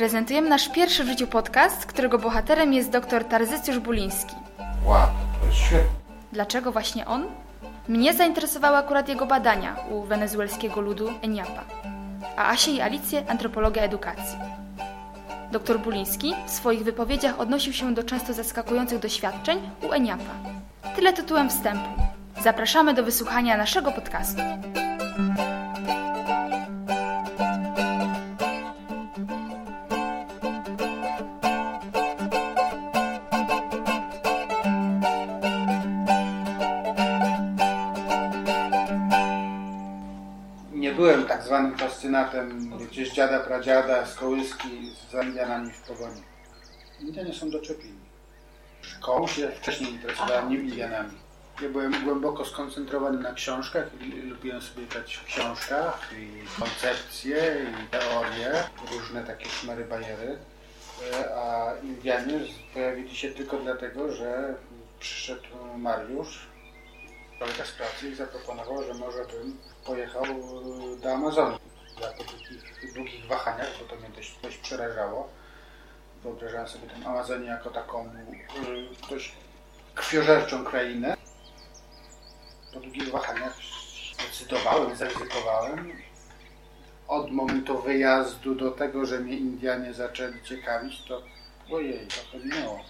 Prezentujemy nasz pierwszy w życiu podcast, którego bohaterem jest dr Tarzycjusz Buliński. Wow, to jest świetne. Dlaczego właśnie on? Mnie zainteresowały akurat jego badania u wenezuelskiego ludu Eniapa, a Asię i Alicję antropologia edukacji. Dr Buliński w swoich wypowiedziach odnosił się do często zaskakujących doświadczeń u Eniapa. Tyle tytułem wstępu. Zapraszamy do wysłuchania naszego podcastu. Zwanym fascynatem gdzieś dziada, pradziada z kołyski z Indianami w pogoni. Indianie są doczepieni. Szkołą się wcześniej interesowałem nim Indianami. Ja byłem głęboko skoncentrowany na książkach i lubiłem sobie grać w książkach i koncepcje i teorie, różne takie szmery bajery. E, A Indianie pojawili się tylko dlatego, że przyszedł Mariusz, z pracy i zaproponował, że może bym pojechał do Amazonii. Ja po takich długich wahaniach, bo to mnie dość, dość przerażało, wyobrażałem sobie tę Amazonię jako taką y, dość krwiożerczą krainę. Po długich wahaniach zdecydowałem, zaryzykowałem. Od momentu wyjazdu do tego, że mnie Indianie zaczęli ciekawić, to ojej, trochę minęło.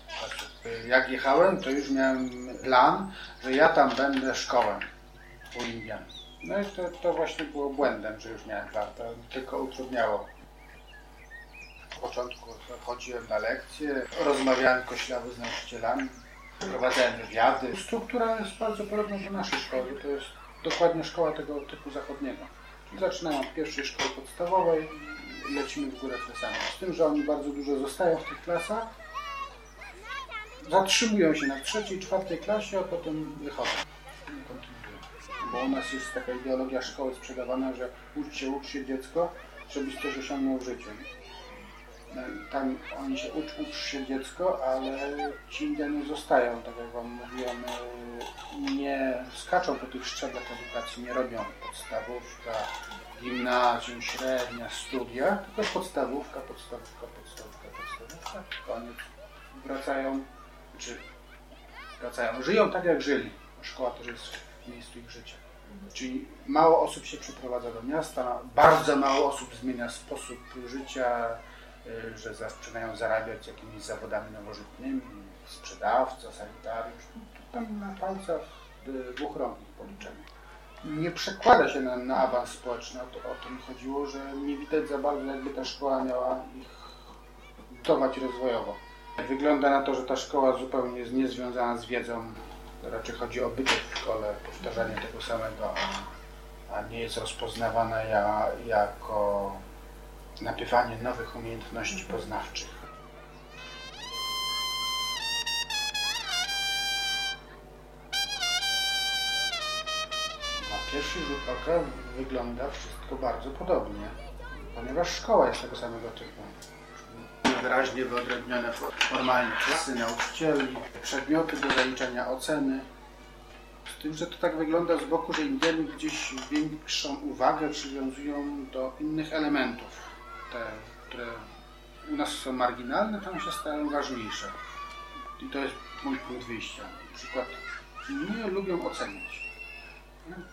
Jak jechałem, to już miałem plan, że ja tam będę szkołę u Indian. No i to, to właśnie było błędem, że już miałem plan. To tylko utrudniało w początku chodziłem na lekcje, rozmawiałem koślawo z nauczycielami, prowadzałem wywiady. Struktura jest bardzo podobna do naszej szkoły. To jest dokładnie szkoła tego typu zachodniego. Zaczynamy od pierwszej szkoły podstawowej lecimy w górę klasami. Z tym, że oni bardzo dużo zostają w tych klasach, zatrzymują się na trzeciej, czwartej klasie, a potem wychodzą. Bo u nas jest taka ideologia szkoły sprzedawana, że ucz się dziecko, żebyś coś osiągnął w życiu. Tam oni się ucz, ucz się dziecko, ale ci Indianie zostają, tak jak Wam mówiłem, y, nie skaczą po tych szczeblach edukacji, nie robią podstawówka, gimnazjum, średnia, studia, tylko podstawówka, podstawówka, podstawówka, podstawówka, koniec. Wracają, czy wracają, żyją tak jak żyli. Szkoła też jest w miejscu ich życia. Czyli mało osób się przeprowadza do miasta, bardzo mało osób zmienia sposób życia, że zaczynają zarabiać jakimiś zawodami nowożytnymi, sprzedawca, sanitariusz. Tam na palcach y, dwóch rąk ich policzenie. Nie przekłada się na, na awans społeczny, o to, o chodziło, że nie widać za bardzo jakby ta szkoła miała ich budować rozwojowo. Wygląda na to, że ta szkoła zupełnie jest niezwiązana z wiedzą. Raczej chodzi o bycie w szkole, powtarzanie tego samego, a, a nie jest rozpoznawana ja, jako nabywanie nowych umiejętności poznawczych. Na pierwszy rzut oka wygląda wszystko bardzo podobnie, ponieważ szkoła jest tego samego typu. Wyraźnie wyodrębnione formalnie klasy nauczycieli, przedmioty do zaliczenia oceny. Z tym, że to tak wygląda z boku, że Indianie gdzieś większą uwagę przywiązują do innych elementów. Te, które u nas są marginalne, tam się stają ważniejsze. I to jest mój punkt wyjścia. Na przykład nie lubią oceniać.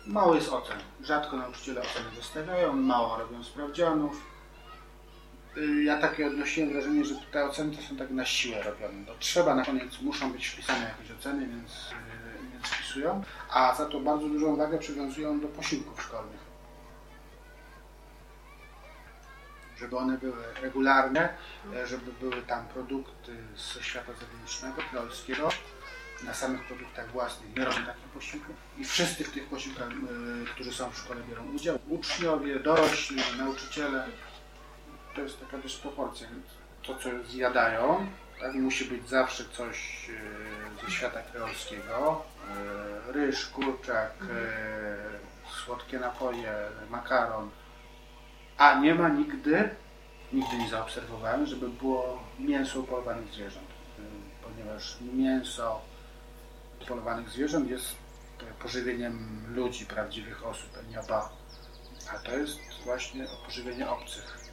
Mało jest ocen. Rzadko nauczyciele oceny wystawiają, mało robią sprawdzianów. Y, Ja takie odnosiłem wrażenie, że te oceny to są tak na siłę robione. To trzeba na koniec, muszą być wpisane jakieś oceny, więc, y, więc wpisują. A za to bardzo dużą wagę przywiązują do posiłków szkolnych. Żeby one były regularne, e, żeby były tam produkty ze świata zewnętrznego, polskiego. Na samych produktach własnych robią takich posiłków. I wszyscy w tych posiłkach, y, którzy są w szkole, biorą udział. Uczniowie, dorośli, nauczyciele to jest taka dysproporcja. To, co zjadają, tak, musi być zawsze coś e, ze świata kreolskiego. E, Ryż, kurczak, e, słodkie napoje, makaron. A nie ma nigdy, nigdy nie zaobserwowałem, żeby było mięso upolowanych zwierząt. E, Ponieważ mięso upolowanych zwierząt jest pożywieniem ludzi, prawdziwych osób, niaba. A to jest właśnie pożywienie obcych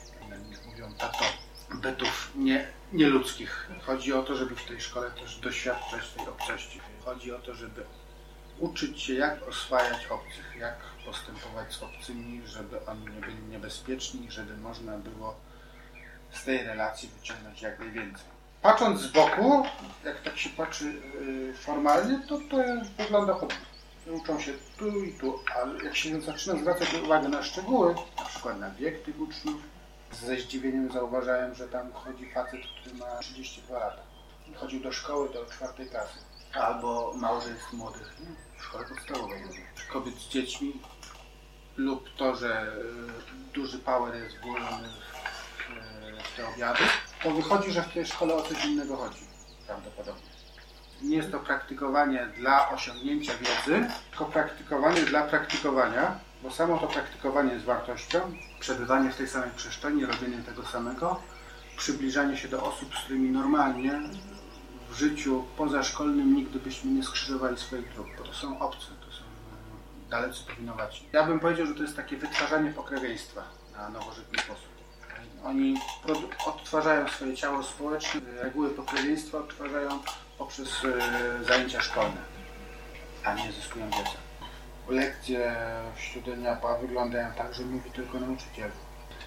nich mówią tato. bytów nie, nieludzkich. Chodzi o to, żeby w tej szkole też doświadczać tej obcości. Chodzi o to, żeby uczyć się, jak oswajać obcych, jak postępować z obcymi, żeby oni nie byli niebezpieczni, żeby można było z tej relacji wyciągnąć jak najwięcej. Patrząc z boku, jak tak się patrzy yy, formalnie, to to wygląda podobnie. Uczą się tu i tu, ale jak się zaczyna zwracać uwagę na szczegóły, na przykład na wiek tych uczniów, ze zdziwieniem zauważałem, że tam chodzi facet, który ma 32 lata. Chodził do szkoły do czwartej klasy. Albo małżeństw młodych, nie? w szkole podstawowej. Kobiet z dziećmi lub to, że y, duży power jest włożony w, w te obiady, to wychodzi, że w tej szkole o coś innego chodzi prawdopodobnie. Nie jest to praktykowanie dla osiągnięcia wiedzy, tylko praktykowanie dla praktykowania, bo samo to praktykowanie jest wartością, przebywanie w tej samej przestrzeni, robienie tego samego, przybliżanie się do osób, z którymi normalnie w życiu pozaszkolnym nigdy byśmy nie skrzyżowali swoich dróg, bo to są obce, to są dalecy powinowaci. Ja bym powiedział, że to jest takie wytwarzanie pokrewieństwa na nowożytny sposób. Oni odtwarzają swoje ciało społeczne, reguły pokrewieństwa odtwarzają poprzez e, zajęcia szkolne, a nie zyskują wiedzę. Lekcje wśród Eniapa wyglądają tak, że mówi tylko nauczyciel.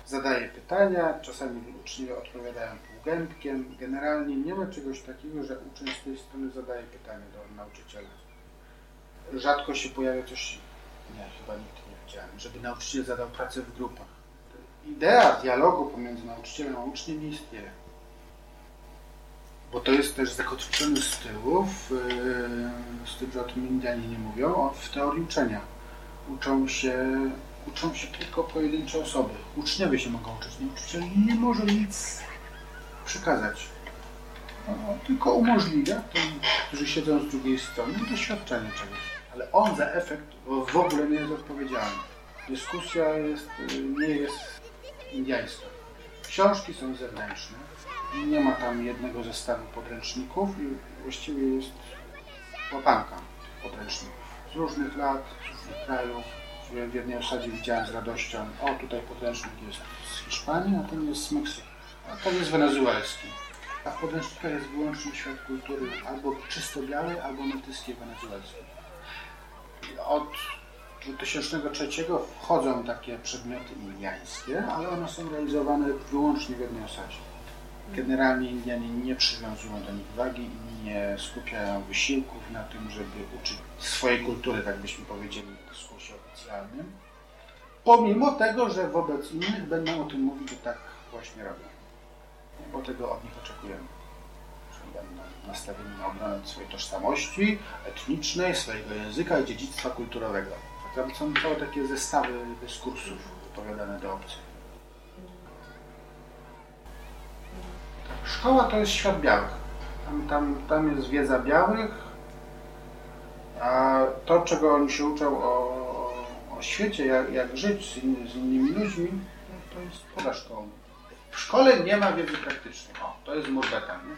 Zadaje pytania, czasami uczniowie odpowiadają Generalnie nie ma czegoś takiego, że uczeń z tej strony zadaje pytanie do nauczyciela. Rzadko się pojawia coś, nie, chyba nigdy nie widziałem, żeby nauczyciel zadał pracę w grupach. Idea dialogu pomiędzy nauczycielem a uczniem nie istnieje bo to jest też zakotwiczone z tyłu, w, z tym, że o tym Indianie nie mówią, w teorii uczenia. Uczą się, uczą się tylko pojedyncze osoby. Uczniowie się mogą uczyć, nauczyciel nie może nic przekazać. No, tylko umożliwia tym, którzy siedzą z drugiej strony, doświadczenie czegoś. Ale on za efekt w ogóle nie jest odpowiedzialny. Dyskusja jest, nie jest indiańska. Książki są zewnętrzne nie ma tam jednego zestawu podręczników i właściwie jest łapanka podręczników z różnych lat, z różnych krajów. W jednej osadzie widziałem z radością, o tutaj podręcznik jest z Hiszpanii, a ten jest z Meksyku, a ten jest wenezuelski. A w podręcznikach jest wyłącznie świat kultury albo czysto białej, albo metyskiej wenezuelskiej. Od 2003 wchodzą takie przedmioty indiańskie, ale one są realizowane wyłącznie w jednej osadzie. Generalnie Indianie nie przywiązują do nich wagi i nie skupiają wysiłków na tym, żeby uczyć swojej kultury, tak byśmy powiedzieli w dyskursie oficjalnym. Pomimo tego, że wobec innych będą o tym mówić, że tak właśnie robią. Bo tego od nich oczekujemy. Że będą nastawieni na obronę swojej tożsamości etnicznej, swojego języka i dziedzictwa kulturowego. Tam są całe takie zestawy dyskursów wypowiadane do obcych. Szkoła to jest świat białych. Tam, tam, tam jest wiedza białych, a to, czego oni się uczą o, o świecie, jak, jak żyć z, inny, z, innymi ludźmi, to jest poza szkołą. W szkole nie ma wiedzy praktycznej. O, to jest morbeta, nie?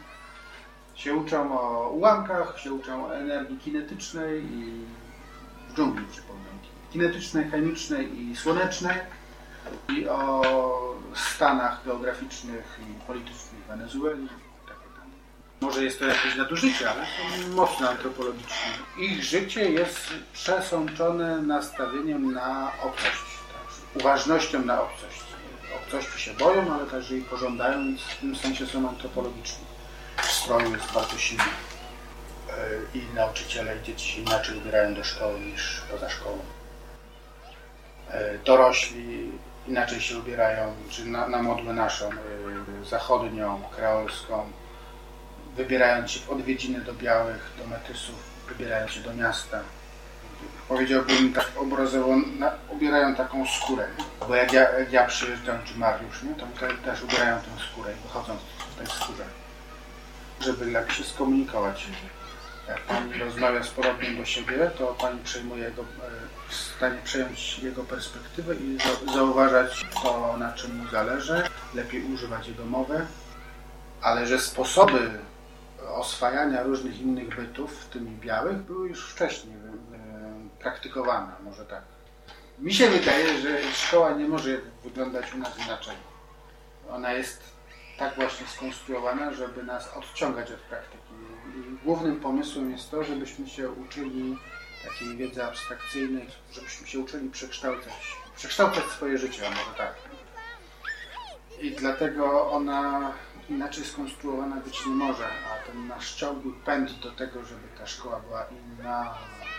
Się uczą o ułamkach, się uczą o energii kinetycznej i w dżungli przypomnę. Kinetycznej, chemicznej i słonecznej i o stanach geograficznych i politycznych Wenezueli. Może jest to jakieś nadużycie, ale są mocno antropologiczne. Ich życie jest przesączone nastawieniem na obcość, tak? uważnością na obcość. Obcości się boją, ale także jej pożądają, więc w tym sensie są antropologiczni. W stroju jest bardzo silny. E, I nauczyciele i dzieci inaczej ubierają do szkoły niż poza szkołą. E, dorośli inaczej się ubierają, czy na, na modłę naszą, y, zachodnią, kreolską, wybierając się w odwiedziny do białych, do metysów, wybierając się do miasta. Powiedziałbym tak obrazowo, na, ubierają taką skórę. Bo jak ja, jak ja przyjeżdżam, czy Mariusz, nie, to też ubierają tę skórę i wychodzą w tej skórze. Żeby jak się skomunikować. Jak Pani rozmawia z podobnym do siebie, to Pani przejmuje jego, e, w stanie przejąć jego perspektywę i zauważać to, na czym mu zależy, lepiej używać jego mowy, ale że sposoby oswajania różnych innych bytów, w tym białych, były już wcześniej praktykowane, może tak. Mi się wydaje, że szkoła nie może wyglądać u nas inaczej. Ona jest tak właśnie skonstruowana, żeby nas odciągać od praktyki. I głównym pomysłem jest to, żebyśmy się uczyli takiej wiedzy abstrakcyjnej, żebyśmy się uczyli przekształcać, przekształcać swoje życie, a może tak. I dlatego ona inaczej skonstruowana być nie może, a ten nasz ciągły pęd do tego, żeby ta szkoła była inna,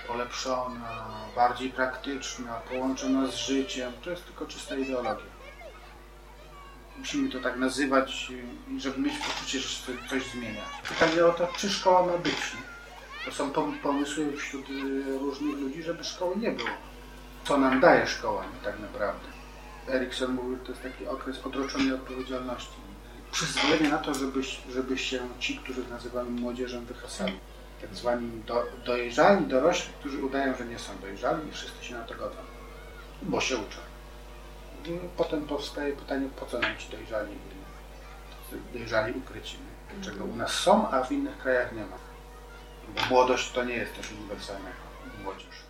polepszona, bardziej praktyczna, połączona z życiem, to jest tylko czysta ideologia. Musimy to tak nazywać, żeby mieć poczucie, że się coś zmienia. Pytanie o to, czy szkoła ma być. To są pomysły wśród y, różnych ludzi, żeby szkoły nie było. Co nam daje szkoła tak naprawdę? Erikson mówił, że to jest taki okres odroczonej odpowiedzialności. Przyzwolenie na to, żeby, żeby się ci, których nazywamy młodzieżą, wychasali. Tak zwani do, dojrzali, dorośli, którzy udają, że nie są dojrzali i wszyscy się na to godzą, bo się uczą. I potem powstaje pytanie, po co nam ci dojrzali, dojrzali ukryci. Czego u nas są, a w innych krajach nie ma. Bo młodość to nie jest coś uniwersalnego. Młodzież.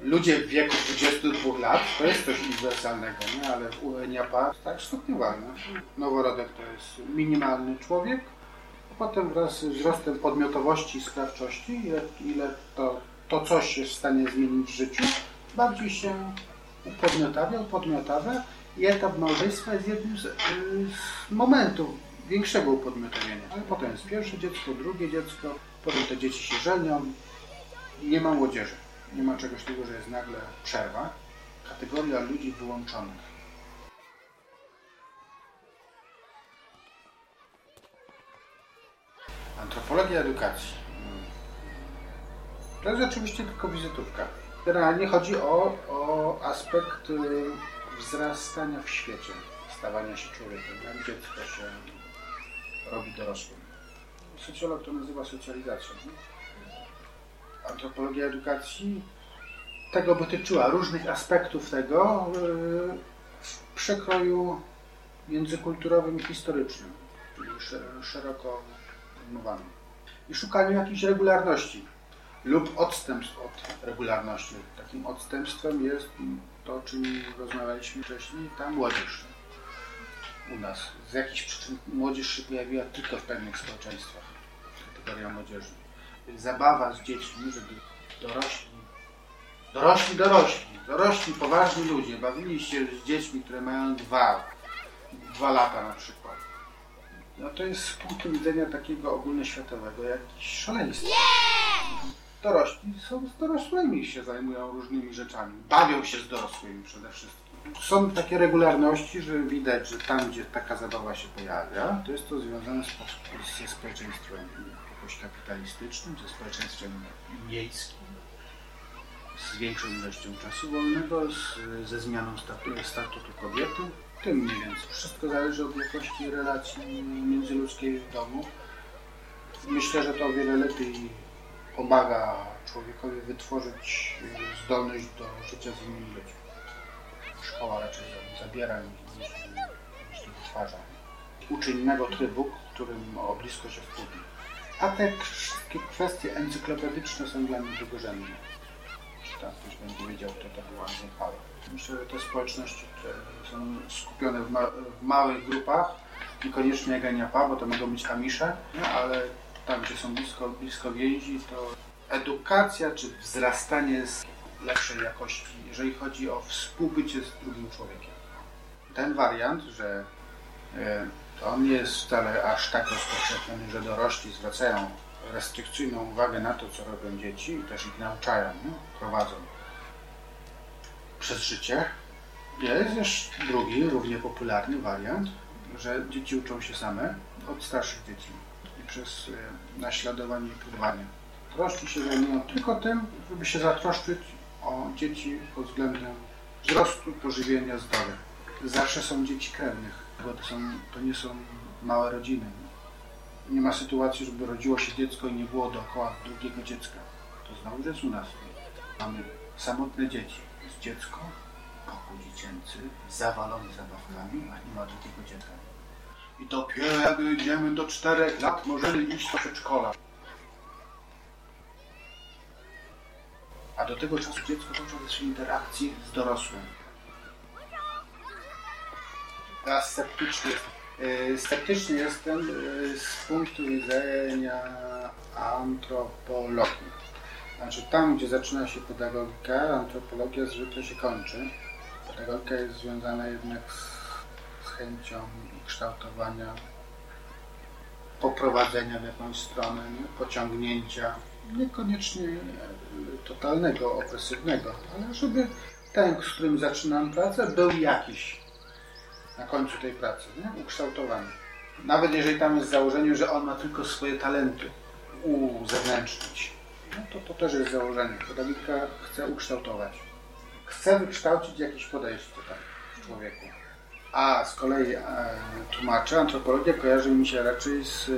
Ludzie w wieku 22 lat to jest coś uniwersalnego, nie? ale u Eniapa tak stopniowalne. Noworodek to jest minimalny człowiek, potem wraz z wzrostem podmiotowości i sprawczości, ile, ile to, to coś jest w stanie zmienić w życiu, bardziej się upodmiotawia, upodmiotawia i etap małżeństwa jest jednym z, z momentów większego upodmiotowienia. Ale potem jest pierwsze dziecko, drugie dziecko, potem te dzieci się żenią nie ma młodzieży. Nie ma czegoś takiego, że jest nagle przerwa. Kategoria ludzi wyłączonych. Antropologia edukacji. To jest oczywiście tylko wizytówka. Generalnie chodzi o, o aspekt y, wzrastania w świecie, stawania się człowiekiem. Jak dziecko się robi dorosłym. Socjolog to nazywa socjalizacją. Antropologia edukacji tego dotyczyła, różnych aspektów tego y, w przekroju międzykulturowym i historycznym, czyli szeroko I szukaniu jakiejś regularności lub odstępstw od regularności. Takim odstępstwem jest to, o czym rozmawialiśmy wcześniej, ta młodzież u nas. Z jakichś przyczyn młodzież się pojawiła tylko w pewnych społeczeństwach, kategoria młodzieży. Zabawa z dziećmi, żeby dorośli, dorośli, dorośli, dorośli, poważni ludzie bawili się z dziećmi, które mają dwa, dwa lata na przykład. No to jest z punktu widzenia takiego ogólnoświatowego jakieś szaleństwo. Dorośli są z dorosłymi, się zajmują różnymi rzeczami. Bawią się z dorosłymi przede wszystkim. Są takie regularności, że widać, że tam, gdzie taka zabawa się pojawia, to jest to związane z, ze społeczeństwem jakoś kapitalistycznym, ze społeczeństwem miejskim, z większą ilością czasu wolnego, z, ze zmianą statutu, statutu kobiety. Tym mniej więcej. Wszystko zależy od jakości relacji międzyludzkiej w domu. Myślę, że to o wiele lepiej pomaga człowiekowi wytworzyć zdolność do życia z innymi ludźmi. Szkoła raczej zabiera niż, niż wytwarza. Uczy innego trybu, którym o blisko się wpłynie. A te wszystkie kwestie encyklopedyczne są dla mnie drugorzędne. Tam ktoś będzie wiedział, kto to był Andrzej. Myślę, że te społeczności, które są skupione w, ma w małych grupach, niekoniecznie jak Aniapa, bo to mogą być Amisze, ale tam, gdzie są blisko, blisko więzi, to edukacja czy wzrastanie jest lepszej jakości, jeżeli chodzi o współbycie z drugim człowiekiem. Ten wariant, że e, on nie jest wcale aż tak rozpowszechniony, że dorośli zwracają restrykcyjną uwagę na to, co robią dzieci i też ich nauczają, nie? prowadzą przez życie. Jest też drugi, równie popularny wariant, że dzieci uczą się same od starszych dzieci przez e, naśladowanie i pływanie. Dorośli się zajmują tylko tym, żeby się zatroszczyć o dzieci pod względem wzrostu, pożywienia, zdrowia. Zawsze są dzieci krewnych, bo to, są, to nie są małe rodziny. Nie ma sytuacji, żeby rodziło się dziecko i nie było dookoła drugiego dziecka. To znowu jest u nas. Mamy samotne dzieci. Jest dziecko, pokój dziecięcy, zawalony zabawkami, a nie ma drugiego dziecka. I dopiero jak dojdziemy do czterech lat, możemy iść do przedszkola. A do tego czasu dziecko zaczyna się interakcji z dorosłym. Teraz sceptyczny E, sceptyczny jestem e, z punktu widzenia antropologii. Znaczy tam, gdzie zaczyna się pedagogika, antropologia zwykle się kończy. Pedagogika jest związana jednak z, z chęcią kształtowania, poprowadzenia w jakąś stronę, nie? pociągnięcia, niekoniecznie e, totalnego, opresywnego, ale żeby ten, z którym zaczynam pracę, był jakiś na końcu tej pracy, nie? ukształtowany. Nawet jeżeli tam jest założenie, że on ma tylko swoje talenty uzewnętrznić, no to to też jest założenie. Pedagogika chce ukształtować. Chce wykształcić jakieś podejście tak, w człowieku. A z kolei e, tłumaczę, antropologia kojarzy mi się raczej z, e,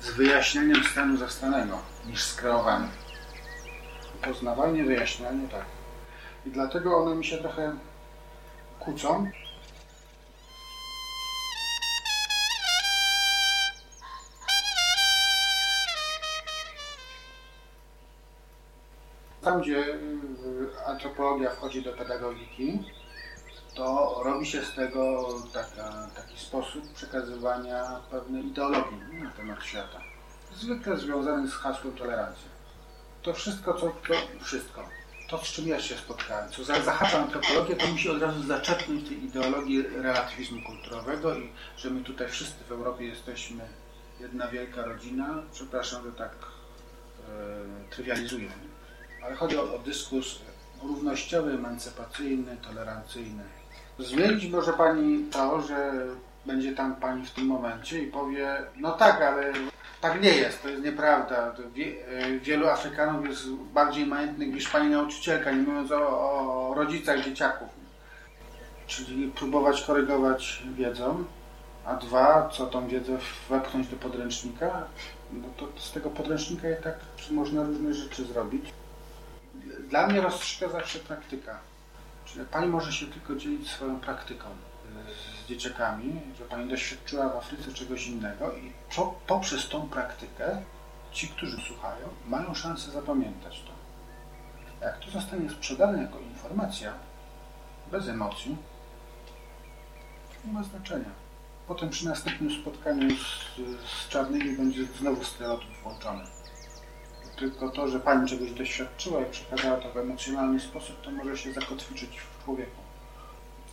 z wyjaśnieniem stanu zastanego niż z kreowaniem. Poznawanie, wyjaśnianie, tak. I dlatego one mi się trochę kłócą. Tam, gdzie y, antropologia wchodzi do pedagogiki, to robi się z tego taka, taki sposób przekazywania pewnej ideologii na temat świata. Zwykle związany z hasłem tolerancji. To wszystko, co to wszystko, to z czym ja się spotkałem, co zahacza antropologię, to musi od razu zaczerpnąć tej ideologii relatywizmu kulturowego i że my tutaj wszyscy w Europie jesteśmy jedna wielka rodzina. Przepraszam, że tak e, trywializuję, ale chodzi o, o dyskurs równościowy, emancypacyjny, tolerancyjny. Zmienić może Pani to, że będzie tam Pani w tym momencie i powie, no tak, ale tak nie jest, to jest nieprawda. E, wielu Afrykanów jest bardziej majątnych niż pani nauczycielka, nie mówiąc o, o rodzicach dzieciaków. Czyli próbować korygować wiedzą, a dwa, co tą wiedzę wepchnąć do podręcznika, no to z tego podręcznika i tak można różne rzeczy zrobić. Dla mnie rozstrzyga zawsze praktyka. Czyli pani może się tylko dzielić swoją praktyką z dzieciakami, że Pani doświadczyła w Afryce czegoś innego i poprzez tą praktykę ci, którzy słuchają, mają szansę zapamiętać to. Jak to zostanie sprzedane jako informacja, bez emocji, nie ma znaczenia. Potem przy następnym spotkaniu z, z czarnymi będzie znowu stereotyp włączony. Tylko to, że Pani czegoś doświadczyła i przekazała to w emocjonalny sposób, to może się zakotwiczyć w człowieku.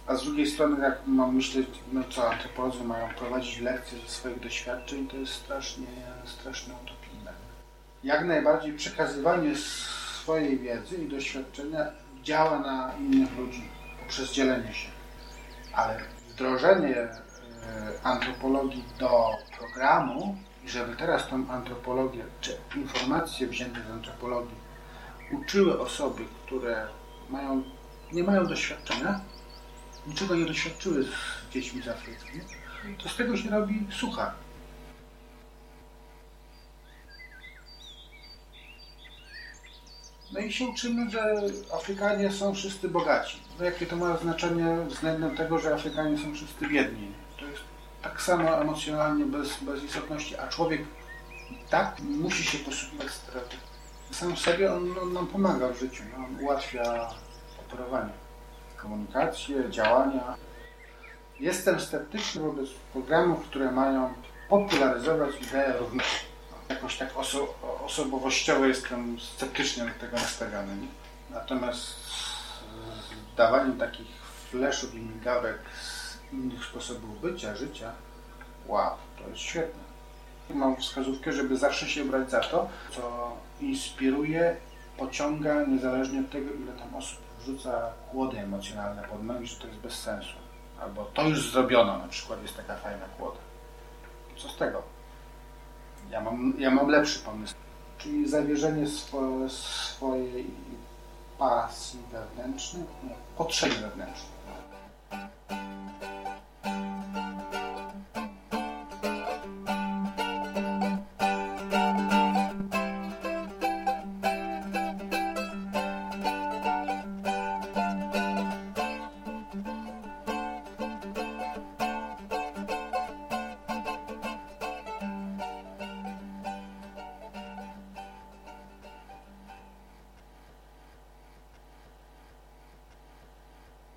A z drugiej strony, jak mam myśleć, no co antropolodzy mają prowadzić lekcje ze swoich doświadczeń, to jest strasznie, strasznie utopijne. Jak najbardziej przekazywanie swojej wiedzy i doświadczenia działa na innych ludzi poprzez dzielenie się. Ale wdrożenie e, antropologii do programu żeby teraz tą antropologię, czy informacje wzięte z antropologii uczyły osoby, które mają, nie mają doświadczenia, niczego nie doświadczyły z dziećmi z Afryki, to z tego się robi sucha. No i się uczymy, że Afrykanie są wszyscy bogaci. No jakie to ma znaczenie względem tego, że Afrykanie są wszyscy biedni? To jest tak samo emocjonalnie bez, bez istotności, a człowiek tak musi się posługiwać stereotypem. Sam sobie on, on nam pomaga w życiu, no, on ułatwia operowanie komunikację, działania. Jestem sceptyczny wobec programów, które mają popularyzować ideę równości. Jakoś tak oso osobowościowo jestem sceptycznie do tego nastawiony. Natomiast z dawaniem takich fleszów i migawek z innych sposobów bycia, życia, wow, to jest świetne. Mam wskazówkę, żeby zawsze się brać za to, co inspiruje, pociąga, niezależnie od tego, ile tam osób rzuca kłody emocjonalne pod nogi, że to jest bez sensu. Albo to już zrobiono, na przykład jest taka fajna kłoda. Co z tego? Ja mam, ja mam lepszy pomysł. Czyli zawierzenie swo, swojej pasji wewnętrznej, potrzeby wewnętrznej.